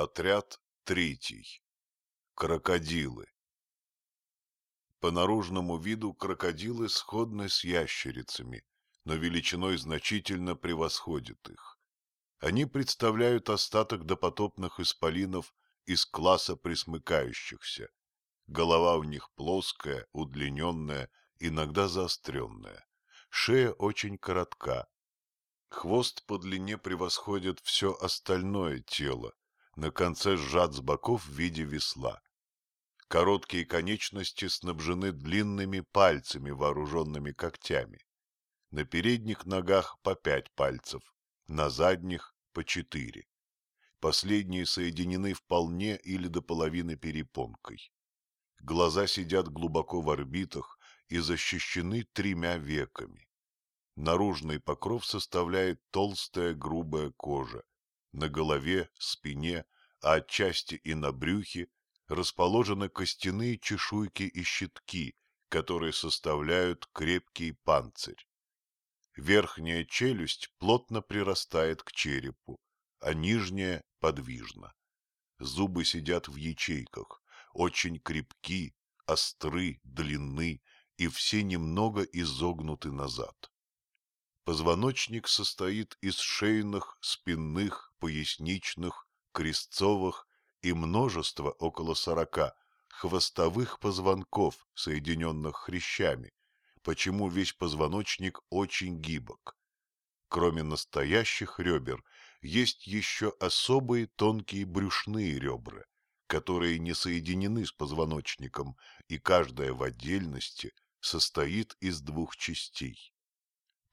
Отряд третий. Крокодилы. По наружному виду крокодилы сходны с ящерицами, но величиной значительно превосходят их. Они представляют остаток допотопных исполинов из класса присмыкающихся. Голова у них плоская, удлиненная, иногда заостренная. Шея очень коротка. Хвост по длине превосходит все остальное тело, на конце сжат с боков в виде весла. Короткие конечности снабжены длинными пальцами, вооруженными когтями. На передних ногах по пять пальцев, на задних по четыре. Последние соединены вполне или до половины перепонкой. Глаза сидят глубоко в орбитах и защищены тремя веками. Наружный покров составляет толстая грубая кожа, на голове, спине, а отчасти и на брюхе расположены костяные чешуйки и щитки, которые составляют крепкий панцирь. Верхняя челюсть плотно прирастает к черепу, а нижняя подвижна. Зубы сидят в ячейках, очень крепки, остры, длинны и все немного изогнуты назад. Позвоночник состоит из шейных, спинных, поясничных, крестцовых и множества, около сорока, хвостовых позвонков, соединенных хрящами, почему весь позвоночник очень гибок. Кроме настоящих ребер, есть еще особые тонкие брюшные ребра, которые не соединены с позвоночником, и каждая в отдельности состоит из двух частей.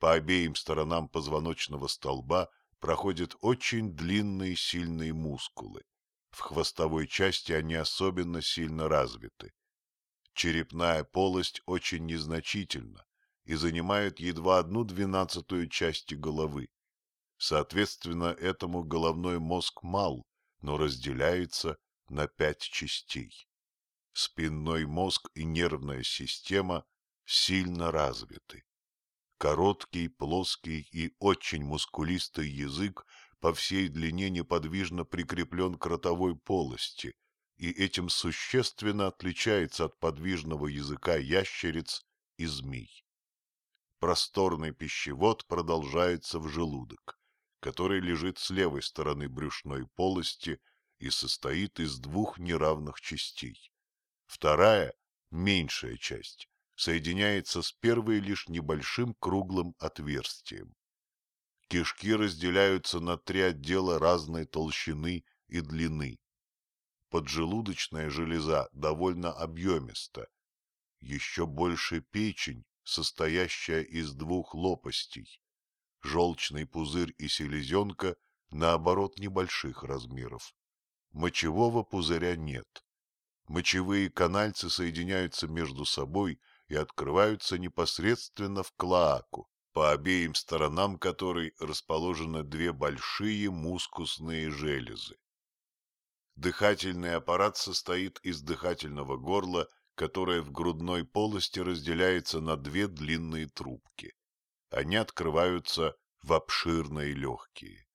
По обеим сторонам позвоночного столба проходят очень длинные сильные мускулы. В хвостовой части они особенно сильно развиты. Черепная полость очень незначительна и занимает едва одну двенадцатую части головы. Соответственно, этому головной мозг мал, но разделяется на пять частей. Спинной мозг и нервная система сильно развиты. Короткий, плоский и очень мускулистый язык по всей длине неподвижно прикреплен к ротовой полости и этим существенно отличается от подвижного языка ящериц и змей. Просторный пищевод продолжается в желудок, который лежит с левой стороны брюшной полости и состоит из двух неравных частей. Вторая, меньшая часть, соединяется с первой лишь небольшим круглым отверстием. Кишки разделяются на три отдела разной толщины и длины. Поджелудочная железа довольно объемиста. Еще больше печень, состоящая из двух лопастей. Желчный пузырь и селезенка, наоборот, небольших размеров. Мочевого пузыря нет. Мочевые канальцы соединяются между собой – и открываются непосредственно в клоаку, по обеим сторонам которой расположены две большие мускусные железы. Дыхательный аппарат состоит из дыхательного горла, которое в грудной полости разделяется на две длинные трубки. Они открываются в обширные легкие.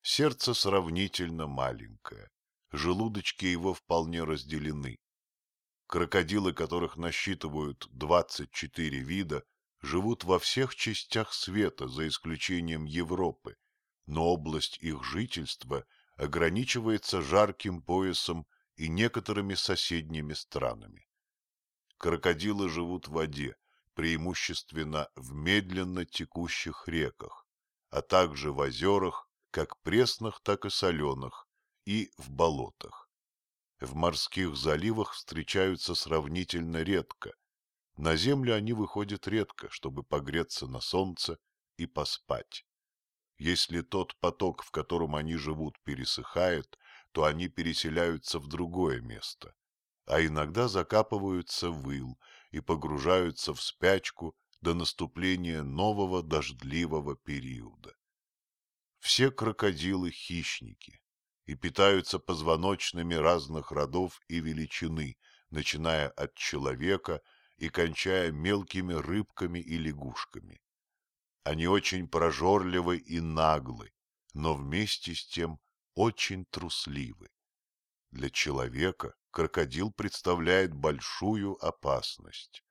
Сердце сравнительно маленькое, желудочки его вполне разделены. Крокодилы, которых насчитывают 24 вида, живут во всех частях света, за исключением Европы, но область их жительства ограничивается жарким поясом и некоторыми соседними странами. Крокодилы живут в воде, преимущественно в медленно текущих реках, а также в озерах, как пресных, так и соленых, и в болотах в морских заливах встречаются сравнительно редко. На землю они выходят редко, чтобы погреться на солнце и поспать. Если тот поток, в котором они живут, пересыхает, то они переселяются в другое место, а иногда закапываются в ил и погружаются в спячку до наступления нового дождливого периода. Все крокодилы – хищники, и питаются позвоночными разных родов и величины, начиная от человека и кончая мелкими рыбками и лягушками. Они очень прожорливы и наглы, но вместе с тем очень трусливы. Для человека крокодил представляет большую опасность.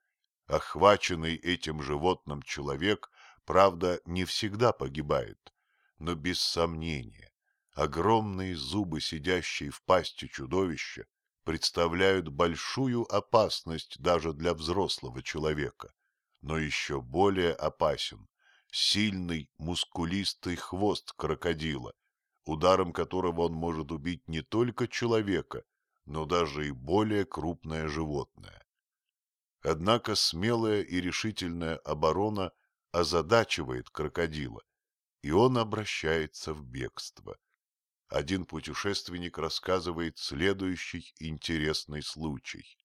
Охваченный этим животным человек, правда, не всегда погибает, но без сомнения огромные зубы, сидящие в пасти чудовища, представляют большую опасность даже для взрослого человека. Но еще более опасен сильный мускулистый хвост крокодила, ударом которого он может убить не только человека, но даже и более крупное животное. Однако смелая и решительная оборона озадачивает крокодила, и он обращается в бегство. Один путешественник рассказывает следующий интересный случай.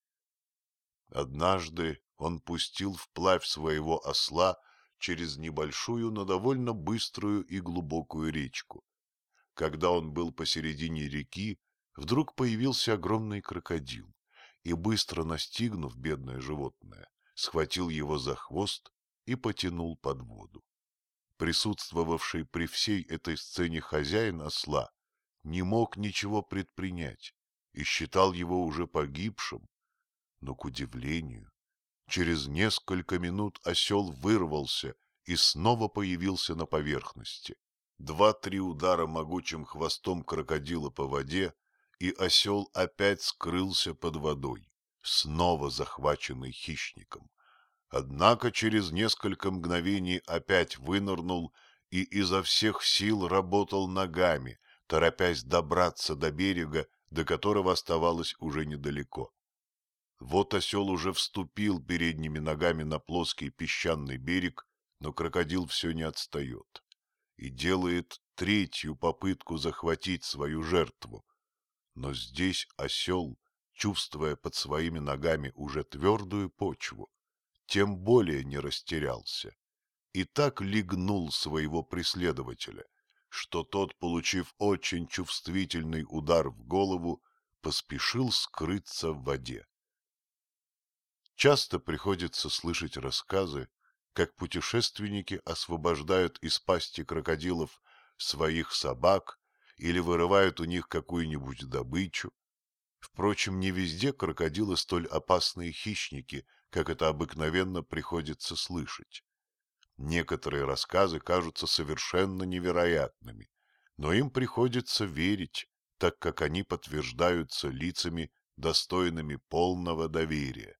Однажды он пустил вплавь своего осла через небольшую, но довольно быструю и глубокую речку. Когда он был посередине реки, вдруг появился огромный крокодил и, быстро настигнув бедное животное, схватил его за хвост и потянул под воду. Присутствовавший при всей этой сцене хозяин осла не мог ничего предпринять и считал его уже погибшим, но, к удивлению, через несколько минут осел вырвался и снова появился на поверхности. Два-три удара могучим хвостом крокодила по воде, и осел опять скрылся под водой, снова захваченный хищником. Однако через несколько мгновений опять вынырнул и изо всех сил работал ногами, торопясь добраться до берега, до которого оставалось уже недалеко. Вот осел уже вступил передними ногами на плоский песчаный берег, но крокодил все не отстает и делает третью попытку захватить свою жертву. Но здесь осел, чувствуя под своими ногами уже твердую почву, тем более не растерялся и так легнул своего преследователя, что тот, получив очень чувствительный удар в голову, поспешил скрыться в воде. Часто приходится слышать рассказы как путешественники освобождают из пасти крокодилов своих собак или вырывают у них какую-нибудь добычу. Впрочем, не везде крокодилы столь опасные хищники, как это обыкновенно приходится слышать. Некоторые рассказы кажутся совершенно невероятными, но им приходится верить, так как они подтверждаются лицами, достойными полного доверия.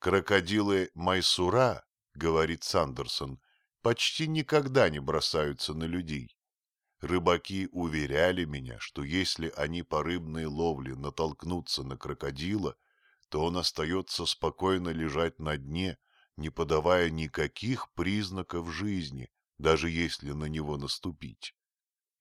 Крокодилы Майсура — говорит Сандерсон, — почти никогда не бросаются на людей. Рыбаки уверяли меня, что если они по рыбной ловле натолкнутся на крокодила, то он остается спокойно лежать на дне, не подавая никаких признаков жизни, даже если на него наступить.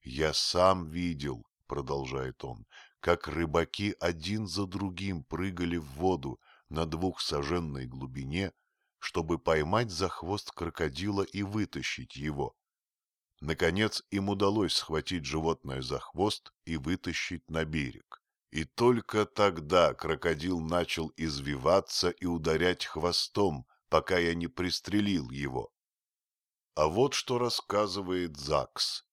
«Я сам видел», — продолжает он, — «как рыбаки один за другим прыгали в воду на двухсоженной глубине, чтобы поймать за хвост крокодила и вытащить его. Наконец им удалось схватить животное за хвост и вытащить на берег. И только тогда крокодил начал извиваться и ударять хвостом, пока я не пристрелил его. А вот что рассказывает Закс.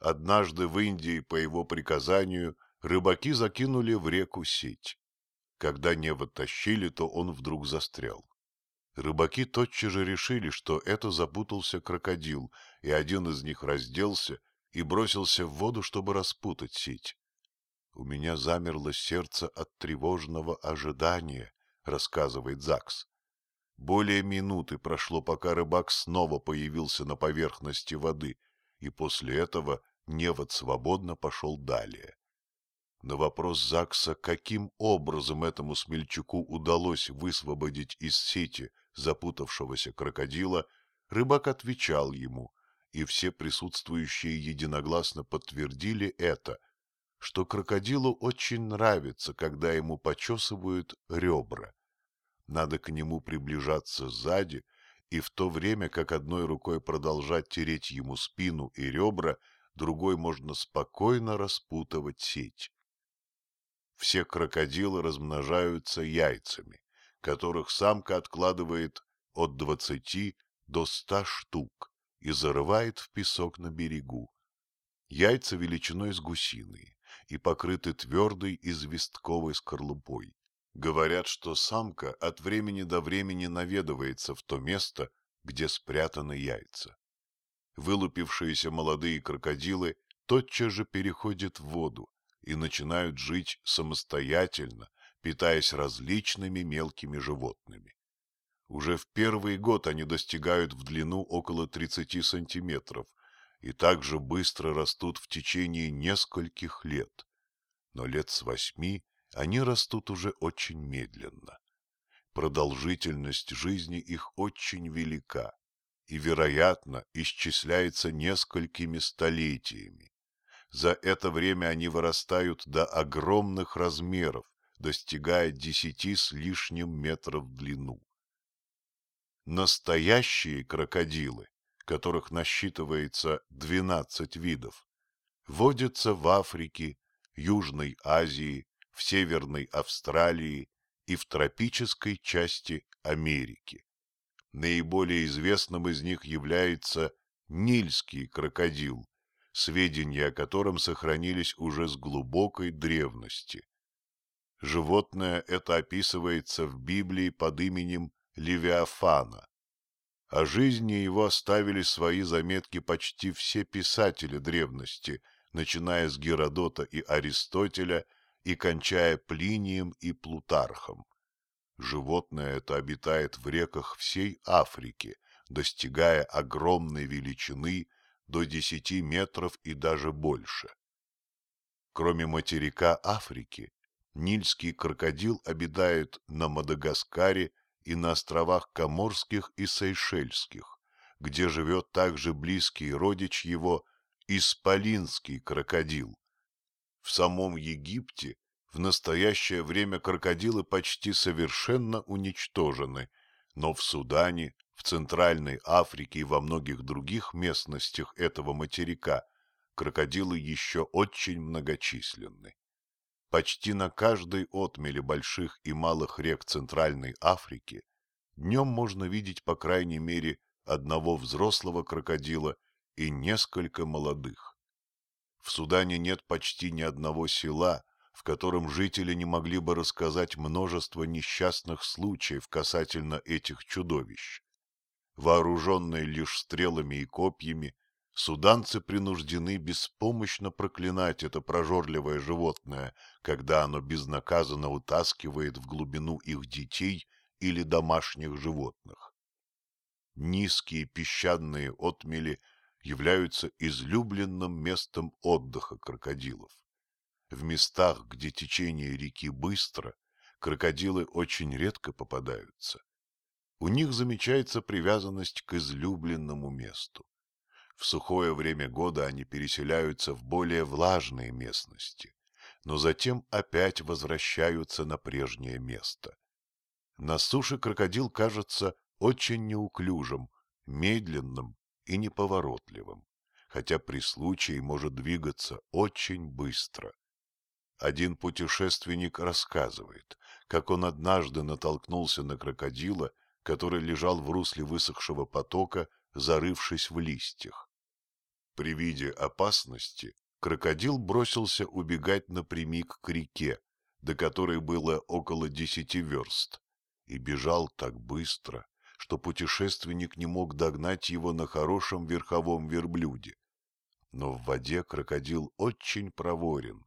Однажды в Индии по его приказанию рыбаки закинули в реку сеть. Когда не вытащили, то он вдруг застрял. Рыбаки тотчас же решили, что это запутался крокодил, и один из них разделся и бросился в воду, чтобы распутать сеть. У меня замерло сердце от тревожного ожидания, рассказывает Закс. Более минуты прошло, пока рыбак снова появился на поверхности воды, и после этого невод свободно пошел далее. На вопрос Закса, каким образом этому смельчаку удалось высвободить из сети запутавшегося крокодила, рыбак отвечал ему, и все присутствующие единогласно подтвердили это, что крокодилу очень нравится, когда ему почесывают ребра. Надо к нему приближаться сзади, и в то время, как одной рукой продолжать тереть ему спину и ребра, другой можно спокойно распутывать сеть. Все крокодилы размножаются яйцами которых самка откладывает от двадцати до ста штук и зарывает в песок на берегу. Яйца величиной с гусиные, и покрыты твердой известковой скорлупой. Говорят, что самка от времени до времени наведывается в то место, где спрятаны яйца. Вылупившиеся молодые крокодилы тотчас же переходят в воду и начинают жить самостоятельно, питаясь различными мелкими животными. Уже в первый год они достигают в длину около 30 сантиметров и также быстро растут в течение нескольких лет. Но лет с восьми они растут уже очень медленно. Продолжительность жизни их очень велика и, вероятно, исчисляется несколькими столетиями. За это время они вырастают до огромных размеров, достигая десяти с лишним метров в длину. Настоящие крокодилы, которых насчитывается 12 видов, водятся в Африке, Южной Азии, в Северной Австралии и в тропической части Америки. Наиболее известным из них является нильский крокодил, сведения о котором сохранились уже с глубокой древности. Животное это описывается в Библии под именем Левиафана. О жизни его оставили свои заметки почти все писатели древности, начиная с Геродота и Аристотеля и кончая Плинием и Плутархом. Животное это обитает в реках всей Африки, достигая огромной величины до 10 метров и даже больше. Кроме материка Африки, нильский крокодил обитает на Мадагаскаре и на островах Коморских и Сейшельских, где живет также близкий родич его Исполинский крокодил. В самом Египте в настоящее время крокодилы почти совершенно уничтожены, но в Судане, в Центральной Африке и во многих других местностях этого материка крокодилы еще очень многочисленны. Почти на каждой отмеле больших и малых рек Центральной Африки днем можно видеть по крайней мере одного взрослого крокодила и несколько молодых. В Судане нет почти ни одного села, в котором жители не могли бы рассказать множество несчастных случаев касательно этих чудовищ. Вооруженные лишь стрелами и копьями, суданцы принуждены беспомощно проклинать это прожорливое животное, когда оно безнаказанно утаскивает в глубину их детей или домашних животных. Низкие песчаные отмели являются излюбленным местом отдыха крокодилов. В местах, где течение реки быстро, крокодилы очень редко попадаются у них замечается привязанность к излюбленному месту. В сухое время года они переселяются в более влажные местности, но затем опять возвращаются на прежнее место. На суше крокодил кажется очень неуклюжим, медленным и неповоротливым, хотя при случае может двигаться очень быстро. Один путешественник рассказывает, как он однажды натолкнулся на крокодила который лежал в русле высохшего потока, зарывшись в листьях. При виде опасности крокодил бросился убегать напрямик к реке, до которой было около десяти верст, и бежал так быстро, что путешественник не мог догнать его на хорошем верховом верблюде. Но в воде крокодил очень проворен,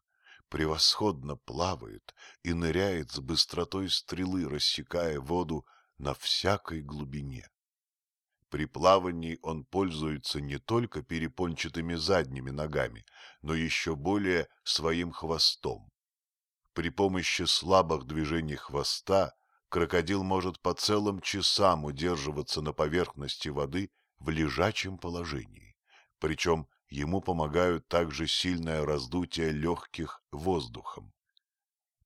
превосходно плавает и ныряет с быстротой стрелы, рассекая воду на всякой глубине. При плавании он пользуется не только перепончатыми задними ногами, но еще более своим хвостом. При помощи слабых движений хвоста крокодил может по целым часам удерживаться на поверхности воды в лежачем положении, причем ему помогают также сильное раздутие легких воздухом.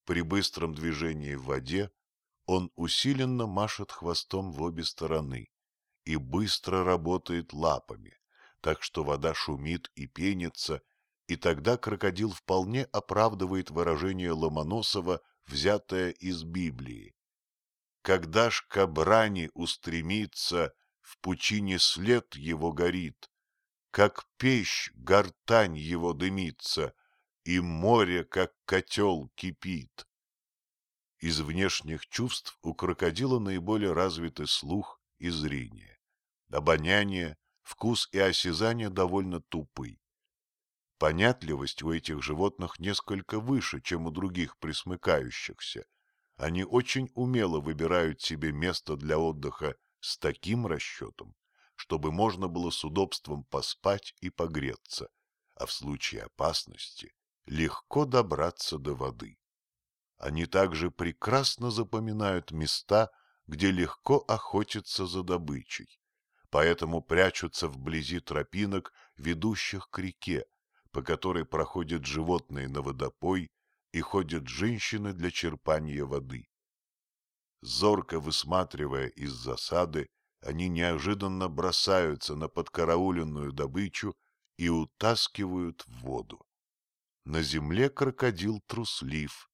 При быстром движении в воде он усиленно машет хвостом в обе стороны и быстро работает лапами, так что вода шумит и пенится, и тогда крокодил вполне оправдывает выражение Ломоносова, взятое из Библии. Когда ж к брани устремится, в пучине след его горит, как печь гортань его дымится, и море, как котел, кипит. Из внешних чувств у крокодила наиболее развиты слух и зрение. Обоняние, вкус и осязание довольно тупы. Понятливость у этих животных несколько выше, чем у других присмыкающихся. Они очень умело выбирают себе место для отдыха с таким расчетом, чтобы можно было с удобством поспать и погреться, а в случае опасности легко добраться до воды. Они также прекрасно запоминают места, где легко охотятся за добычей, поэтому прячутся вблизи тропинок, ведущих к реке, по которой проходят животные на водопой и ходят женщины для черпания воды. Зорко высматривая из засады, они неожиданно бросаются на подкарауленную добычу и утаскивают в воду. На земле крокодил труслив,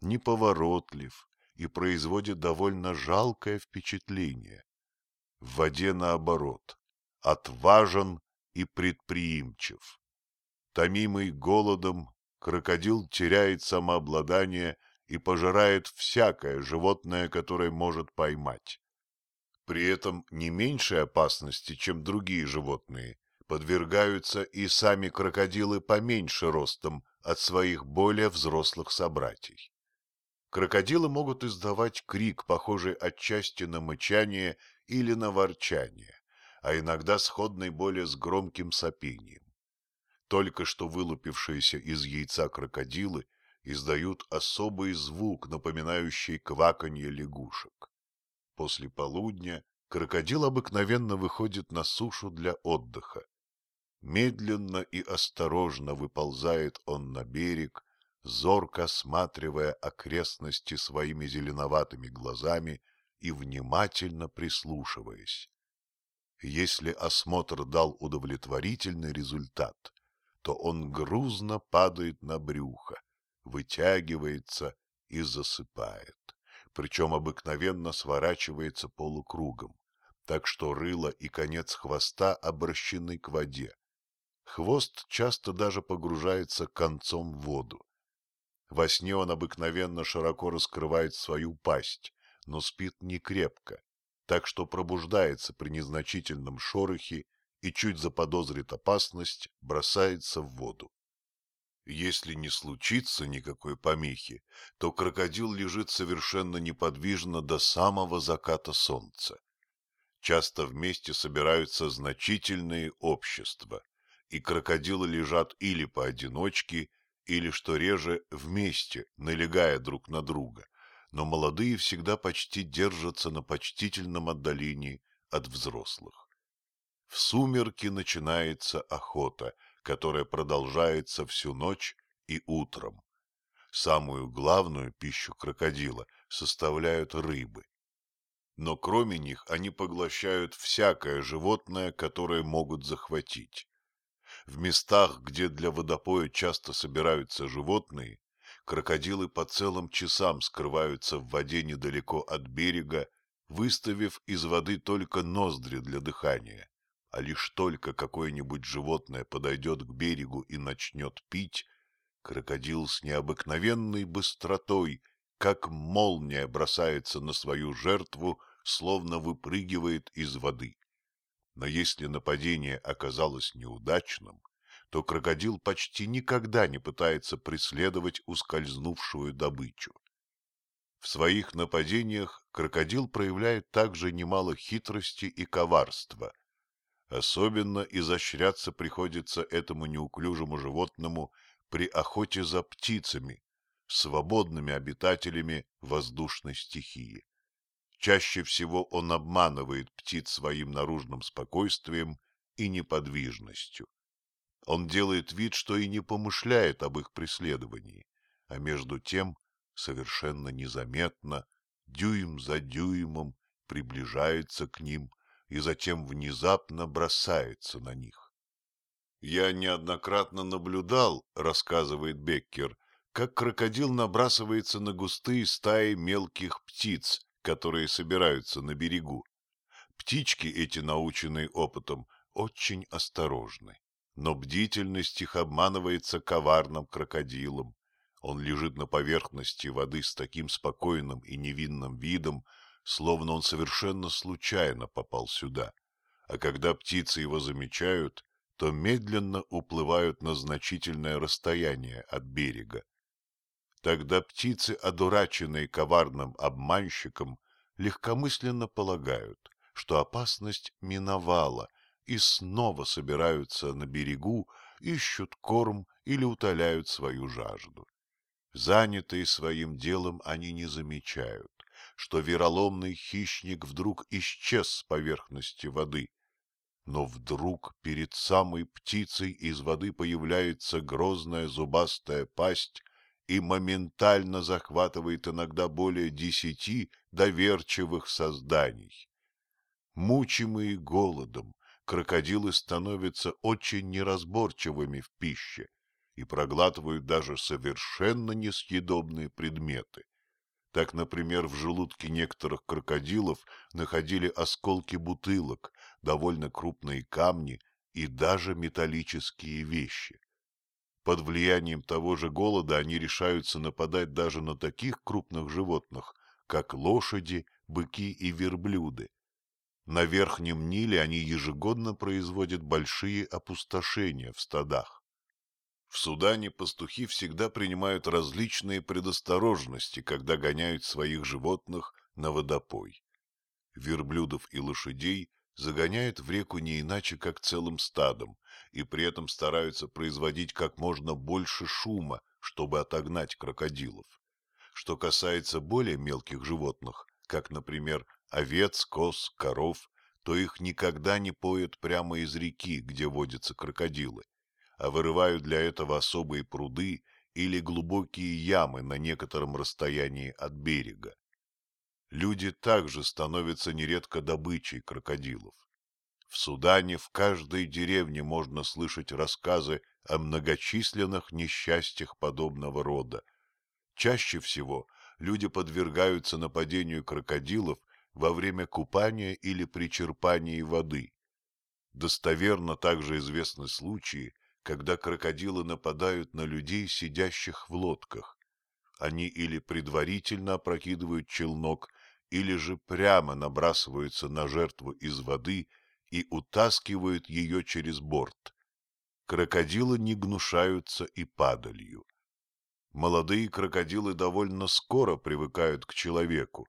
неповоротлив и производит довольно жалкое впечатление. В воде наоборот, отважен и предприимчив. Томимый голодом, крокодил теряет самообладание и пожирает всякое животное, которое может поймать. При этом не меньшей опасности, чем другие животные, подвергаются и сами крокодилы поменьше ростом от своих более взрослых собратьей. Крокодилы могут издавать крик, похожий отчасти на мычание или на ворчание, а иногда сходный более с громким сопением. Только что вылупившиеся из яйца крокодилы издают особый звук, напоминающий кваканье лягушек. После полудня крокодил обыкновенно выходит на сушу для отдыха. Медленно и осторожно выползает он на берег, зорко осматривая окрестности своими зеленоватыми глазами и внимательно прислушиваясь. Если осмотр дал удовлетворительный результат, то он грузно падает на брюхо, вытягивается и засыпает, причем обыкновенно сворачивается полукругом, так что рыло и конец хвоста обращены к воде. Хвост часто даже погружается концом в воду. Во сне он обыкновенно широко раскрывает свою пасть, но спит не крепко, так что пробуждается при незначительном шорохе и чуть заподозрит опасность, бросается в воду. Если не случится никакой помехи, то крокодил лежит совершенно неподвижно до самого заката солнца. Часто вместе собираются значительные общества, и крокодилы лежат или поодиночке, или, что реже, вместе, налегая друг на друга, но молодые всегда почти держатся на почтительном отдалении от взрослых. В сумерки начинается охота, которая продолжается всю ночь и утром. Самую главную пищу крокодила составляют рыбы. Но кроме них они поглощают всякое животное, которое могут захватить. В местах, где для водопоя часто собираются животные, крокодилы по целым часам скрываются в воде недалеко от берега, выставив из воды только ноздри для дыхания. А лишь только какое-нибудь животное подойдет к берегу и начнет пить, крокодил с необыкновенной быстротой, как молния, бросается на свою жертву, словно выпрыгивает из воды. Но если нападение оказалось неудачным, то крокодил почти никогда не пытается преследовать ускользнувшую добычу. В своих нападениях крокодил проявляет также немало хитрости и коварства. Особенно изощряться приходится этому неуклюжему животному при охоте за птицами, свободными обитателями воздушной стихии. Чаще всего он обманывает птиц своим наружным спокойствием и неподвижностью. Он делает вид, что и не помышляет об их преследовании, а между тем совершенно незаметно, дюйм за дюймом, приближается к ним и затем внезапно бросается на них. Я неоднократно наблюдал, рассказывает Беккер, как крокодил набрасывается на густые стаи мелких птиц, которые собираются на берегу. Птички эти, наученные опытом, очень осторожны. но бдительность их обманывается коварным крокодилом. Он лежит на поверхности воды с таким спокойным и невинным видом, словно он совершенно случайно попал сюда. А когда птицы его замечают, то медленно уплывают на значительное расстояние от берега. Тогда птицы, одураченные коварным обманщиком, легкомысленно полагают, что опасность миновала, и снова собираются на берегу, ищут корм или утоляют свою жажду. Занятые своим делом, они не замечают, что вероломный хищник вдруг исчез с поверхности воды. Но вдруг перед самой птицей из воды появляется грозная зубастая пасть и моментально захватывает иногда более десяти доверчивых созданий. Мучимые голодом, крокодилы становятся очень неразборчивыми в пище и проглатывают даже совершенно несъедобные предметы. Так, например, в желудке некоторых крокодилов находили осколки бутылок, довольно крупные камни и даже металлические вещи. Под влиянием того же голода они решаются нападать даже на таких крупных животных, как лошади, быки и верблюды. На Верхнем Ниле они ежегодно производят большие опустошения в стадах. В Судане пастухи всегда принимают различные предосторожности, когда гоняют своих животных на водопой. Верблюдов и лошадей загоняют в реку не иначе, как целым стадом, и при этом стараются производить как можно больше шума, чтобы отогнать крокодилов. Что касается более мелких животных, как, например, овец, коз, коров, то их никогда не поют прямо из реки, где водятся крокодилы, а вырывают для этого особые пруды или глубокие ямы на некотором расстоянии от берега. Люди также становятся нередко добычей крокодилов. В Судане в каждой деревне можно слышать рассказы о многочисленных несчастьях подобного рода. Чаще всего люди подвергаются нападению крокодилов во время купания или при черпании воды. Достоверно также известны случаи, когда крокодилы нападают на людей, сидящих в лодках. Они или предварительно опрокидывают челнок, или же прямо набрасываются на жертву из воды и утаскивают ее через борт. Крокодилы не гнушаются и падалью. Молодые крокодилы довольно скоро привыкают к человеку,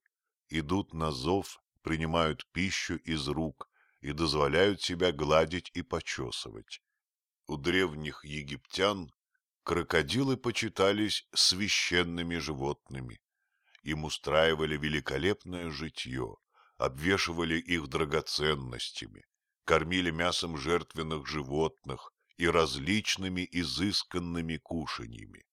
идут на зов, принимают пищу из рук и дозволяют себя гладить и почесывать. У древних египтян крокодилы почитались священными животными. Им устраивали великолепное житье, обвешивали их драгоценностями, кормили мясом жертвенных животных и различными изысканными кушаньями.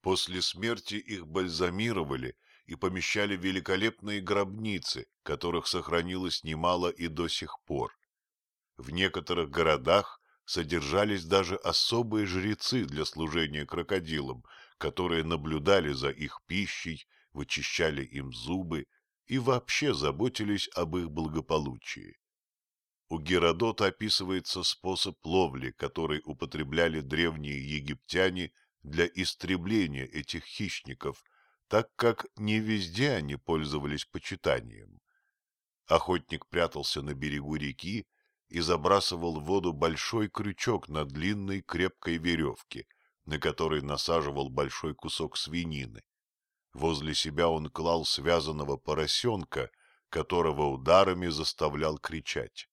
После смерти их бальзамировали и помещали в великолепные гробницы, которых сохранилось немало и до сих пор. В некоторых городах содержались даже особые жрецы для служения крокодилам, которые наблюдали за их пищей, вычищали им зубы и вообще заботились об их благополучии. У Геродота описывается способ ловли, который употребляли древние египтяне для истребления этих хищников, так как не везде они пользовались почитанием. Охотник прятался на берегу реки и забрасывал в воду большой крючок на длинной крепкой веревке, на которой насаживал большой кусок свинины. Возле себя он клал связанного поросенка, которого ударами заставлял кричать.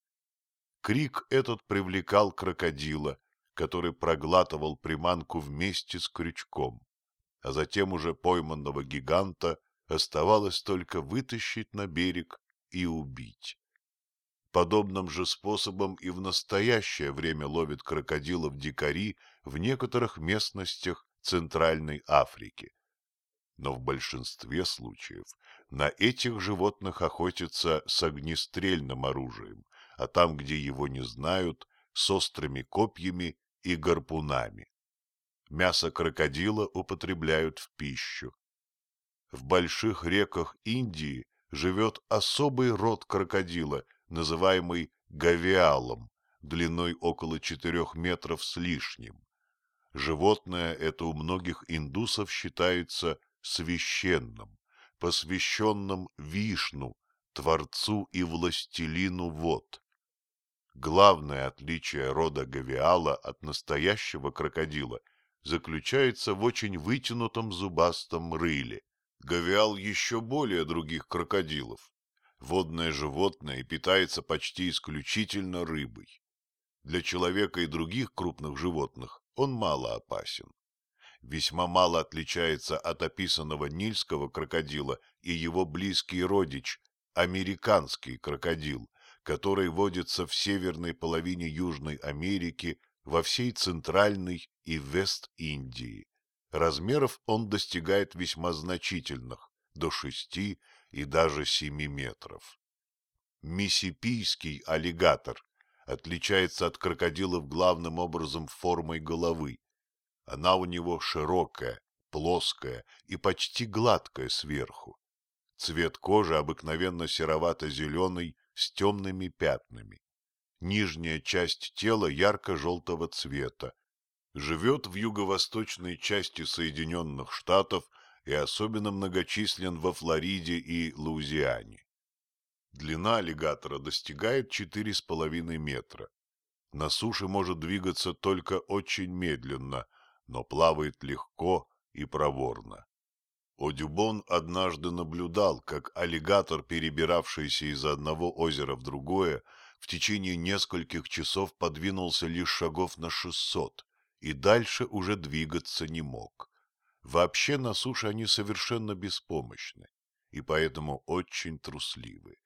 Крик этот привлекал крокодила, который проглатывал приманку вместе с крючком, а затем уже пойманного гиганта оставалось только вытащить на берег и убить. Подобным же способом и в настоящее время ловят крокодилов дикари в некоторых местностях Центральной Африки. Но в большинстве случаев на этих животных охотятся с огнестрельным оружием, а там, где его не знают, с острыми копьями и гарпунами. Мясо крокодила употребляют в пищу. В больших реках Индии живет особый род крокодила – называемый гавиалом, длиной около четырех метров с лишним. Животное это у многих индусов считается священным, посвященным Вишну, Творцу и Властелину вод. Главное отличие рода Гавиала от настоящего крокодила заключается в очень вытянутом зубастом рыле. Гавиал еще более других крокодилов. Водное животное питается почти исключительно рыбой. Для человека и других крупных животных он мало опасен. Весьма мало отличается от описанного нильского крокодила и его близкий родич – американский крокодил, который водится в северной половине Южной Америки, во всей Центральной и Вест-Индии. Размеров он достигает весьма значительных – до шести и даже семи метров. Миссипийский аллигатор отличается от крокодилов главным образом формой головы. Она у него широкая, плоская и почти гладкая сверху. Цвет кожи обыкновенно серовато-зеленый с темными пятнами. Нижняя часть тела ярко-желтого цвета. Живет в юго-восточной части Соединенных Штатов и особенно многочислен во Флориде и Луизиане. Длина аллигатора достигает 4,5 метра. На суше может двигаться только очень медленно, но плавает легко и проворно. Одюбон однажды наблюдал, как аллигатор, перебиравшийся из одного озера в другое, в течение нескольких часов подвинулся лишь шагов на шестьсот и дальше уже двигаться не мог. Вообще на суше они совершенно беспомощны и поэтому очень трусливы.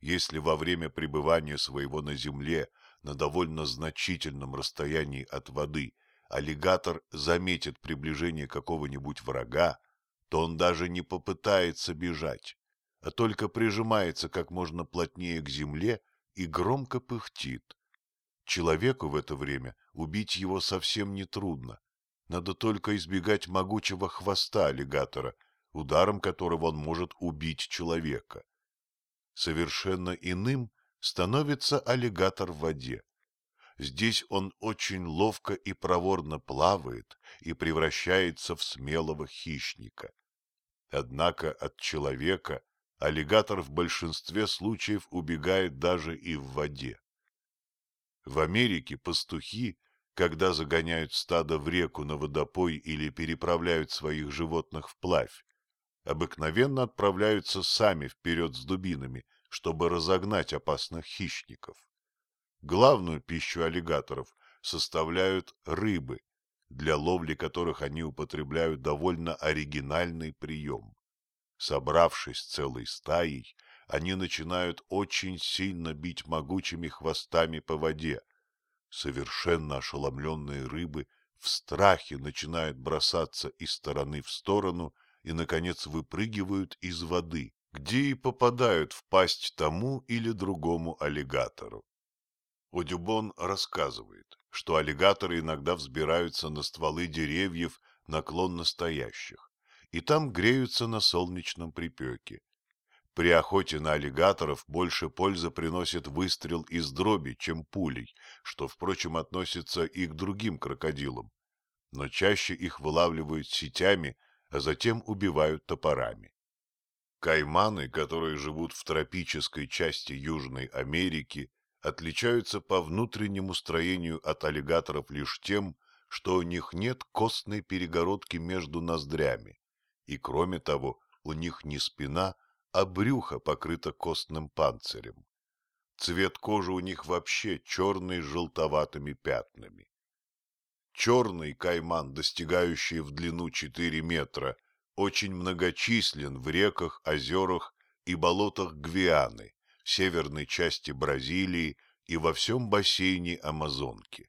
Если во время пребывания своего на земле на довольно значительном расстоянии от воды аллигатор заметит приближение какого-нибудь врага, то он даже не попытается бежать, а только прижимается как можно плотнее к земле и громко пыхтит. Человеку в это время убить его совсем не трудно. Надо только избегать могучего хвоста аллигатора, ударом которого он может убить человека совершенно иным становится аллигатор в воде. Здесь он очень ловко и проворно плавает и превращается в смелого хищника. Однако от человека аллигатор в большинстве случаев убегает даже и в воде. В Америке пастухи, когда загоняют стадо в реку на водопой или переправляют своих животных вплавь, обыкновенно отправляются сами вперед с дубинами, чтобы разогнать опасных хищников. Главную пищу аллигаторов составляют рыбы, для ловли которых они употребляют довольно оригинальный прием. Собравшись целой стаей, они начинают очень сильно бить могучими хвостами по воде. Совершенно ошеломленные рыбы в страхе начинают бросаться из стороны в сторону и, наконец, выпрыгивают из воды, где и попадают в пасть тому или другому аллигатору. Одюбон рассказывает, что аллигаторы иногда взбираются на стволы деревьев, наклонно стоящих, и там греются на солнечном припеке. При охоте на аллигаторов больше пользы приносит выстрел из дроби, чем пулей, что, впрочем, относится и к другим крокодилам. Но чаще их вылавливают сетями – а затем убивают топорами. Кайманы, которые живут в тропической части Южной Америки, отличаются по внутреннему строению от аллигаторов лишь тем, что у них нет костной перегородки между ноздрями, и кроме того, у них не спина, а брюхо покрыто костным панцирем. Цвет кожи у них вообще черный с желтоватыми пятнами. Черный кайман, достигающий в длину 4 метра, очень многочислен в реках, озерах и болотах Гвианы, северной части Бразилии и во всем бассейне Амазонки.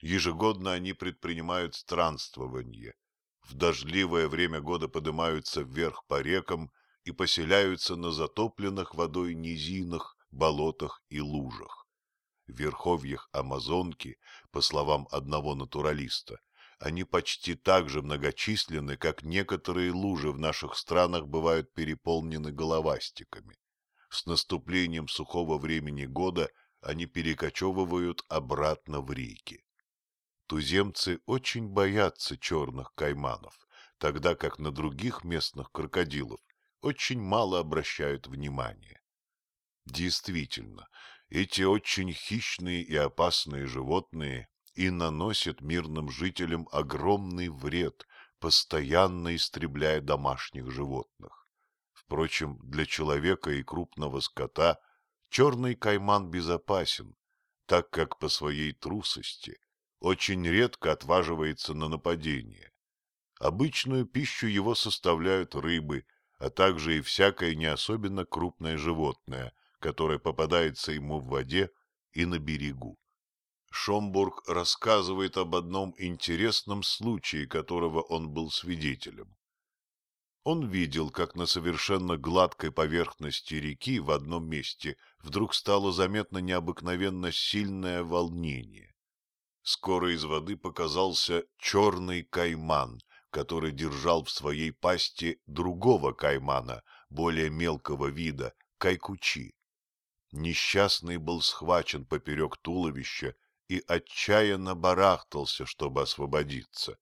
Ежегодно они предпринимают странствование. В дождливое время года поднимаются вверх по рекам и поселяются на затопленных водой низинах, болотах и лужах верховьях Амазонки, по словам одного натуралиста, они почти так же многочисленны, как некоторые лужи в наших странах бывают переполнены головастиками. С наступлением сухого времени года они перекочевывают обратно в реки. Туземцы очень боятся черных кайманов, тогда как на других местных крокодилов очень мало обращают внимания. Действительно, эти очень хищные и опасные животные и наносят мирным жителям огромный вред, постоянно истребляя домашних животных. Впрочем, для человека и крупного скота черный кайман безопасен, так как по своей трусости очень редко отваживается на нападение. Обычную пищу его составляют рыбы, а также и всякое не особенно крупное животное, которое попадается ему в воде и на берегу. Шомбург рассказывает об одном интересном случае, которого он был свидетелем. Он видел, как на совершенно гладкой поверхности реки в одном месте вдруг стало заметно необыкновенно сильное волнение. Скоро из воды показался черный кайман, который держал в своей пасти другого каймана, более мелкого вида, кайкучи. Несчастный был схвачен поперек туловища и отчаянно барахтался, чтобы освободиться.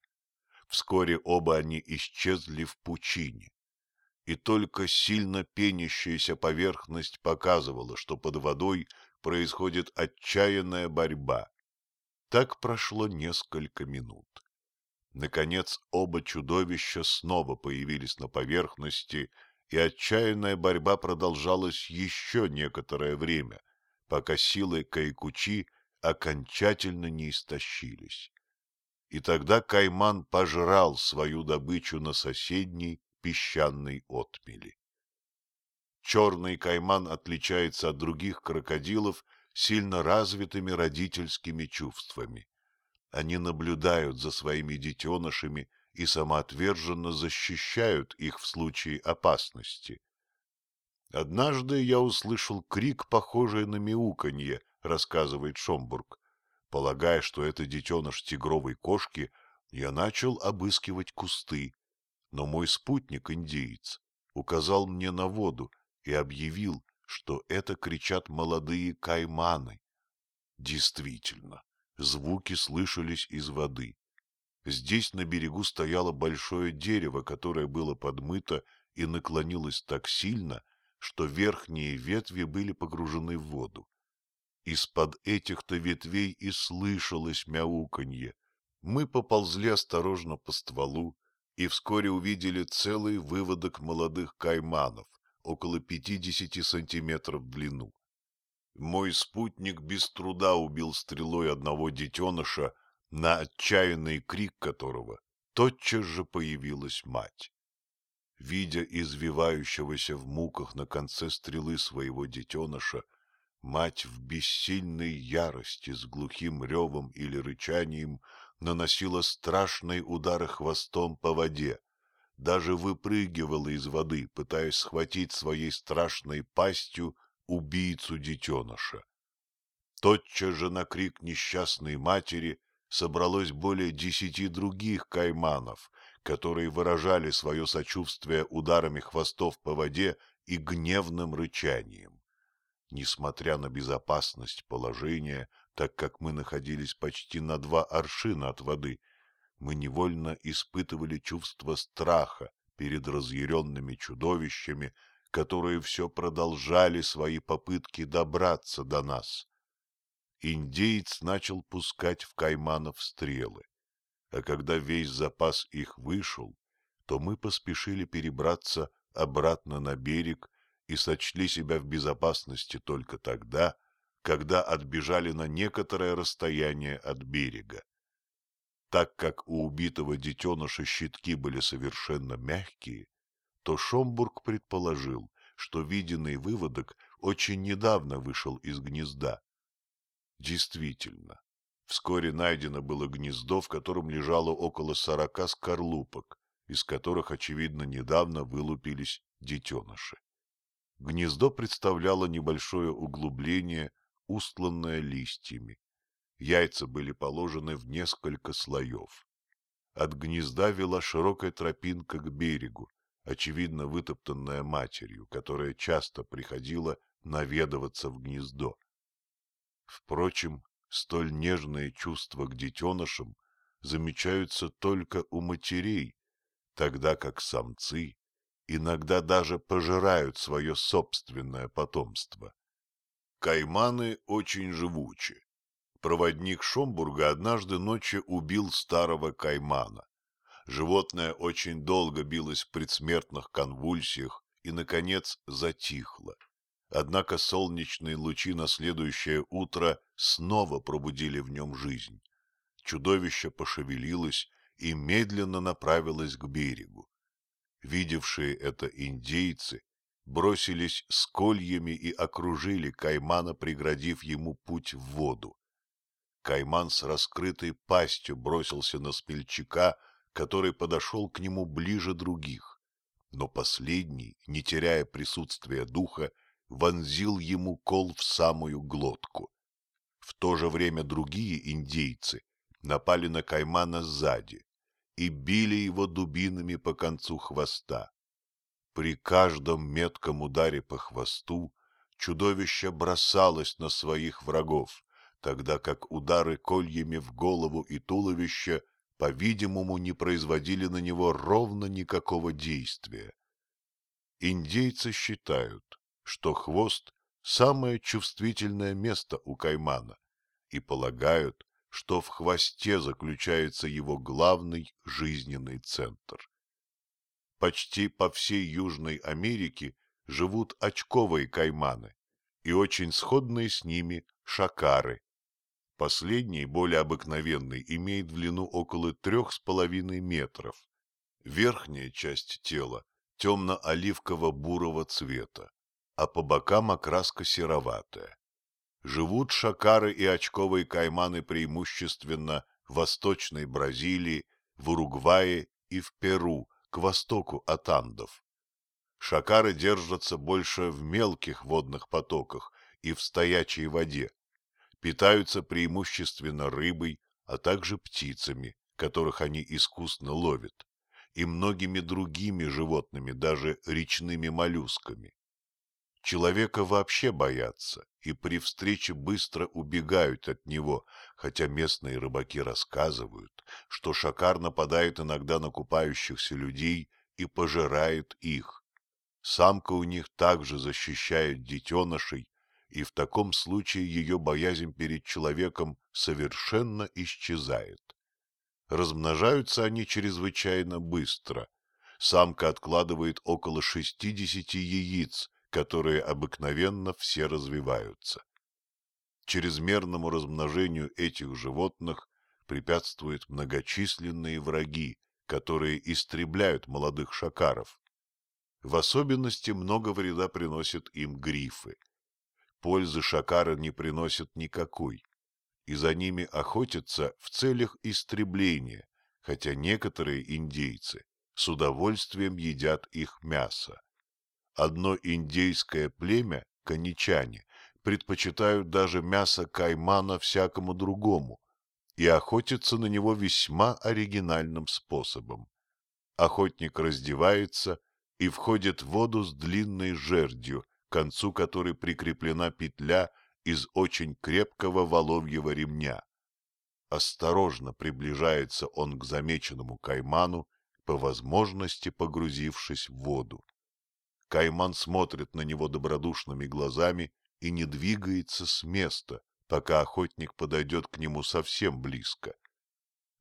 Вскоре оба они исчезли в пучине. И только сильно пенящаяся поверхность показывала, что под водой происходит отчаянная борьба. Так прошло несколько минут. Наконец оба чудовища снова появились на поверхности, и отчаянная борьба продолжалась еще некоторое время, пока силы Кайкучи окончательно не истощились. И тогда Кайман пожрал свою добычу на соседней песчаной отмели. Черный кайман отличается от других крокодилов сильно развитыми родительскими чувствами. Они наблюдают за своими детенышами и самоотверженно защищают их в случае опасности. Однажды я услышал крик, похожий на мяуканье, рассказывает Шомбург. Полагая, что это детеныш тигровой кошки, я начал обыскивать кусты. Но мой спутник, индеец, указал мне на воду и объявил, что это кричат молодые кайманы. Действительно, звуки слышались из воды. Здесь на берегу стояло большое дерево, которое было подмыто и наклонилось так сильно, что верхние ветви были погружены в воду. Из-под этих-то ветвей и слышалось мяуканье. Мы поползли осторожно по стволу и вскоре увидели целый выводок молодых кайманов, около пятидесяти сантиметров в длину. Мой спутник без труда убил стрелой одного детеныша, на отчаянный крик которого тотчас же появилась мать. Видя извивающегося в муках на конце стрелы своего детеныша, мать в бессильной ярости с глухим ревом или рычанием наносила страшные удары хвостом по воде, даже выпрыгивала из воды, пытаясь схватить своей страшной пастью убийцу детеныша. Тотчас же на крик несчастной матери собралось более десяти других кайманов, которые выражали свое сочувствие ударами хвостов по воде и гневным рычанием. Несмотря на безопасность положения, так как мы находились почти на два аршина от воды, мы невольно испытывали чувство страха перед разъяренными чудовищами, которые все продолжали свои попытки добраться до нас. Индеец начал пускать в кайманов стрелы, а когда весь запас их вышел, то мы поспешили перебраться обратно на берег и сочли себя в безопасности только тогда, когда отбежали на некоторое расстояние от берега. Так как у убитого детеныша щитки были совершенно мягкие, то Шомбург предположил, что виденный выводок очень недавно вышел из гнезда. Действительно, вскоре найдено было гнездо, в котором лежало около сорока скорлупок, из которых, очевидно, недавно вылупились детеныши. Гнездо представляло небольшое углубление устланная листьями. Яйца были положены в несколько слоев. От гнезда вела широкая тропинка к берегу, очевидно вытоптанная матерью, которая часто приходила наведываться в гнездо. Впрочем, столь нежные чувства к детенышам замечаются только у матерей, тогда как самцы иногда даже пожирают свое собственное потомство. Кайманы очень живучи. Проводник Шомбурга однажды ночью убил старого каймана. Животное очень долго билось в предсмертных конвульсиях и, наконец, затихло. Однако солнечные лучи на следующее утро снова пробудили в нем жизнь. Чудовище пошевелилось и медленно направилось к берегу. Видевшие это индейцы бросились с кольями и окружили Каймана, преградив ему путь в воду. Кайман с раскрытой пастью бросился на смельчака, который подошел к нему ближе других. Но последний, не теряя присутствия духа, вонзил ему кол в самую глотку. В то же время другие индейцы напали на Каймана сзади и били его дубинами по концу хвоста. При каждом метком ударе по хвосту чудовище бросалось на своих врагов, тогда как удары кольями в голову и туловище, по-видимому, не производили на него ровно никакого действия. Индейцы считают, что хвост – самое чувствительное место у каймана, и полагают, что в хвосте заключается его главный жизненный центр. Почти по всей Южной Америке живут очковые кайманы и очень сходные с ними шакары. Последний, более обыкновенный, имеет длину около трех с половиной метров. Верхняя часть тела темно-оливково-бурого цвета, а по бокам окраска сероватая. Живут шакары и очковые кайманы преимущественно в Восточной Бразилии, в Уругвае и в Перу, к востоку от Андов. Шакары держатся больше в мелких водных потоках и в стоячей воде. Питаются преимущественно рыбой, а также птицами, которых они искусно ловят, и многими другими животными, даже речными моллюсками. Человека вообще боятся и при встрече быстро убегают от него, хотя местные рыбаки рассказывают, что шакар нападает иногда на купающихся людей и пожирает их. Самка у них также защищает детенышей, и в таком случае ее боязнь перед человеком совершенно исчезает. Размножаются они чрезвычайно быстро. Самка откладывает около шестидесяти яиц, которые обыкновенно все развиваются. Чрезмерному размножению этих животных препятствуют многочисленные враги, которые истребляют молодых шакаров. В особенности много вреда приносят им грифы. Пользы шакары не приносят никакой, и за ними охотятся в целях истребления, хотя некоторые индейцы с удовольствием едят их мясо. Одно индейское племя, коничане, предпочитают даже мясо каймана всякому другому и охотятся на него весьма оригинальным способом. Охотник раздевается и входит в воду с длинной жердью, концу которой прикреплена петля из очень крепкого воловьего ремня. Осторожно приближается он к замеченному кайману, по возможности погрузившись в воду. Кайман смотрит на него добродушными глазами и не двигается с места, пока охотник подойдет к нему совсем близко.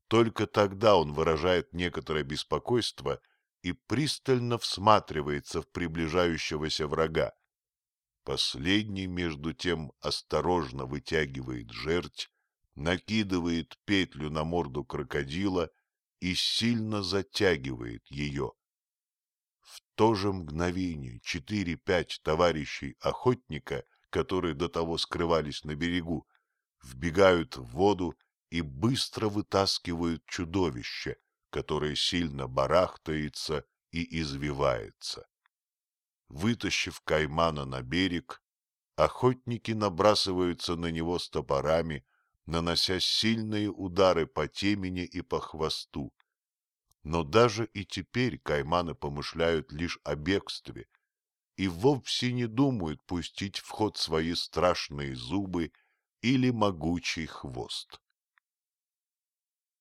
Только тогда он выражает некоторое беспокойство и пристально всматривается в приближающегося врага. Последний, между тем, осторожно вытягивает жерть, накидывает петлю на морду крокодила и сильно затягивает ее. В то же мгновение четыре-пять товарищей охотника, которые до того скрывались на берегу, вбегают в воду и быстро вытаскивают чудовище, которое сильно барахтается и извивается. Вытащив каймана на берег, охотники набрасываются на него с топорами, нанося сильные удары по темени и по хвосту. Но даже и теперь кайманы помышляют лишь о бегстве и вовсе не думают пустить в ход свои страшные зубы или могучий хвост.